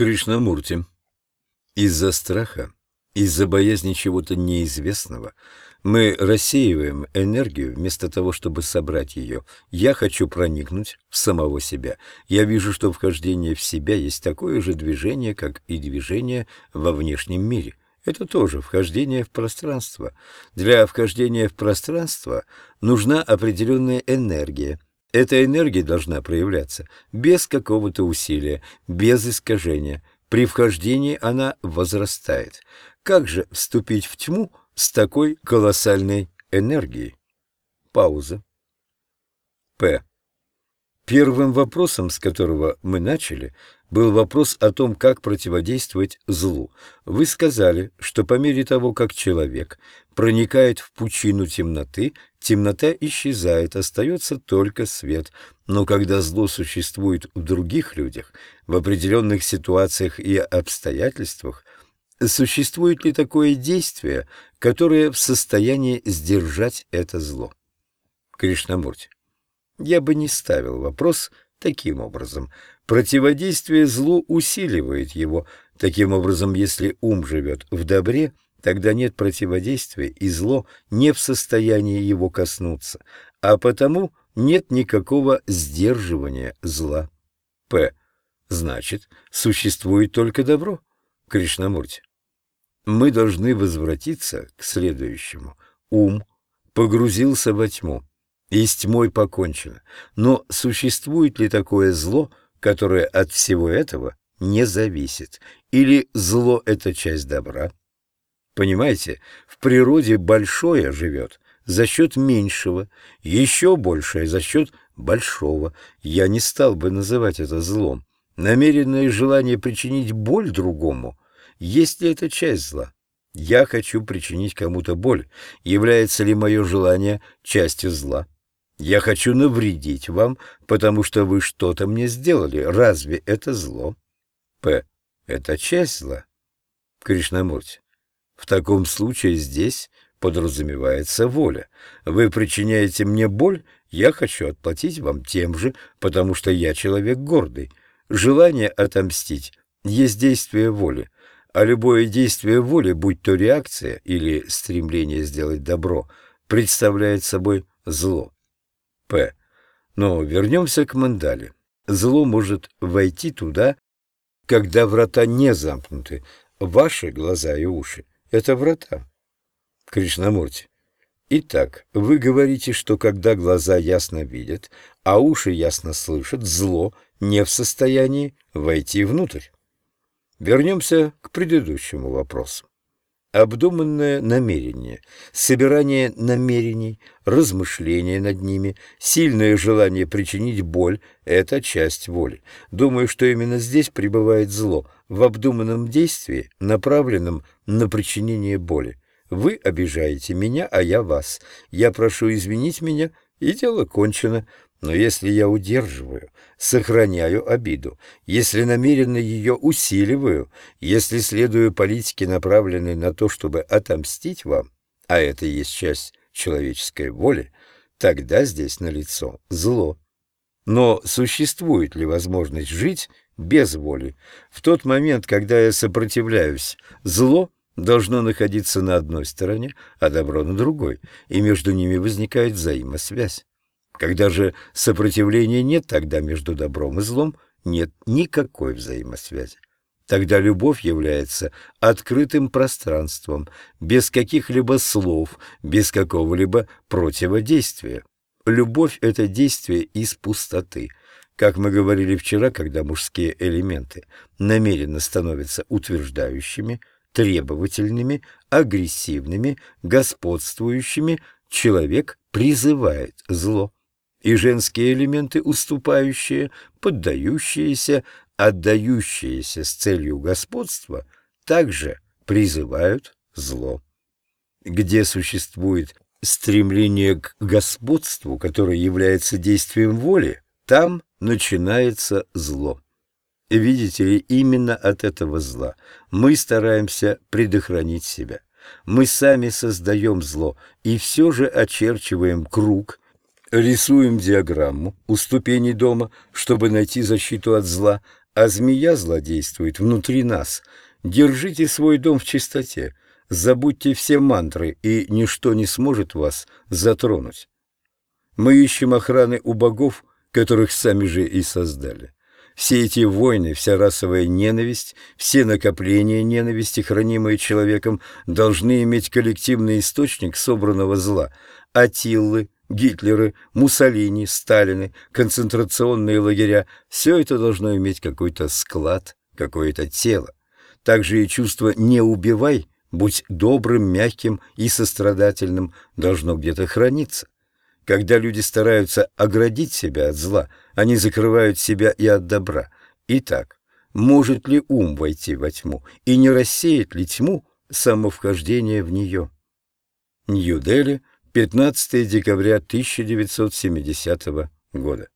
Кришнамурти. Из-за страха, из-за боязни чего-то неизвестного мы рассеиваем энергию вместо того, чтобы собрать ее. Я хочу проникнуть в самого себя. Я вижу, что вхождение в себя есть такое же движение, как и движение во внешнем мире. Это тоже вхождение в пространство. Для вхождения в пространство нужна определенная энергия – эта энергия должна проявляться без какого-то усилия, без искажения. При вхождении она возрастает. Как же вступить в тьму с такой колоссальной энергией? Пауза. П. Первым вопросом, с которого мы начали, был вопрос о том, как противодействовать злу. Вы сказали, что по мере того, как человек проникает в пучину темноты, темнота исчезает, остается только свет. Но когда зло существует в других людях, в определенных ситуациях и обстоятельствах, существует ли такое действие, которое в состоянии сдержать это зло? Кришнамурти. Я бы не ставил вопрос таким образом. Противодействие злу усиливает его. Таким образом, если ум живет в добре, тогда нет противодействия, и зло не в состоянии его коснуться, а потому нет никакого сдерживания зла. П. Значит, существует только добро. Кришнамурти. Мы должны возвратиться к следующему. Ум погрузился во тьму и с тьмой покончено. Но существует ли такое зло, которое от всего этого не зависит? Или зло — это часть добра? Понимаете, в природе большое живет за счет меньшего, еще большее за счет большого. Я не стал бы называть это злом. Намеренное желание причинить боль другому, есть ли это часть зла? Я хочу причинить кому-то боль. Является ли мое желание частью зла? Я хочу навредить вам, потому что вы что-то мне сделали. Разве это зло? П. Это часть зла. Кришнамурти. В таком случае здесь подразумевается воля. Вы причиняете мне боль, я хочу отплатить вам тем же, потому что я человек гордый. Желание отомстить есть действие воли, а любое действие воли, будь то реакция или стремление сделать добро, представляет собой зло. П. Но вернемся к мандале. Зло может войти туда, когда врата не замкнуты. Ваши глаза и уши — это врата. Кришнамурти. Итак, вы говорите, что когда глаза ясно видят, а уши ясно слышат, зло не в состоянии войти внутрь. Вернемся к предыдущему вопросу. Обдуманное намерение, собирание намерений, размышления над ними, сильное желание причинить боль — это часть воли. Думаю, что именно здесь пребывает зло, в обдуманном действии, направленном на причинение боли. Вы обижаете меня, а я вас. Я прошу извинить меня, и дело кончено. Но если я удерживаю, сохраняю обиду, если намеренно ее усиливаю, если следую политике, направленной на то, чтобы отомстить вам, а это и есть часть человеческой воли, тогда здесь налицо зло. Но существует ли возможность жить без воли? В тот момент, когда я сопротивляюсь, зло должно находиться на одной стороне, а добро на другой, и между ними возникает взаимосвязь. Когда же сопротивления нет, тогда между добром и злом нет никакой взаимосвязи. Тогда любовь является открытым пространством, без каких-либо слов, без какого-либо противодействия. Любовь — это действие из пустоты. Как мы говорили вчера, когда мужские элементы намеренно становятся утверждающими, требовательными, агрессивными, господствующими, человек призывает зло и женские элементы, уступающие, поддающиеся, отдающиеся с целью господства, также призывают зло. Где существует стремление к господству, которое является действием воли, там начинается зло. Видите ли, именно от этого зла мы стараемся предохранить себя. Мы сами создаем зло и все же очерчиваем круг, Рисуем диаграмму у ступеней дома, чтобы найти защиту от зла, а змея злодействует внутри нас. Держите свой дом в чистоте, забудьте все мантры, и ничто не сможет вас затронуть. Мы ищем охраны у богов, которых сами же и создали. Все эти войны, вся расовая ненависть, все накопления ненависти, хранимые человеком, должны иметь коллективный источник собранного зла. Атиллы, Гитлеры, Муссолини, Сталины, концентрационные лагеря – все это должно иметь какой-то склад, какое-то тело. Также и чувство «не убивай», будь добрым, мягким и сострадательным, должно где-то храниться. Когда люди стараются оградить себя от зла, они закрывают себя и от добра. Итак, может ли ум войти во тьму, и не рассеет ли тьму самовхождение в нее? Нью-Дели, 15 декабря 1970 года.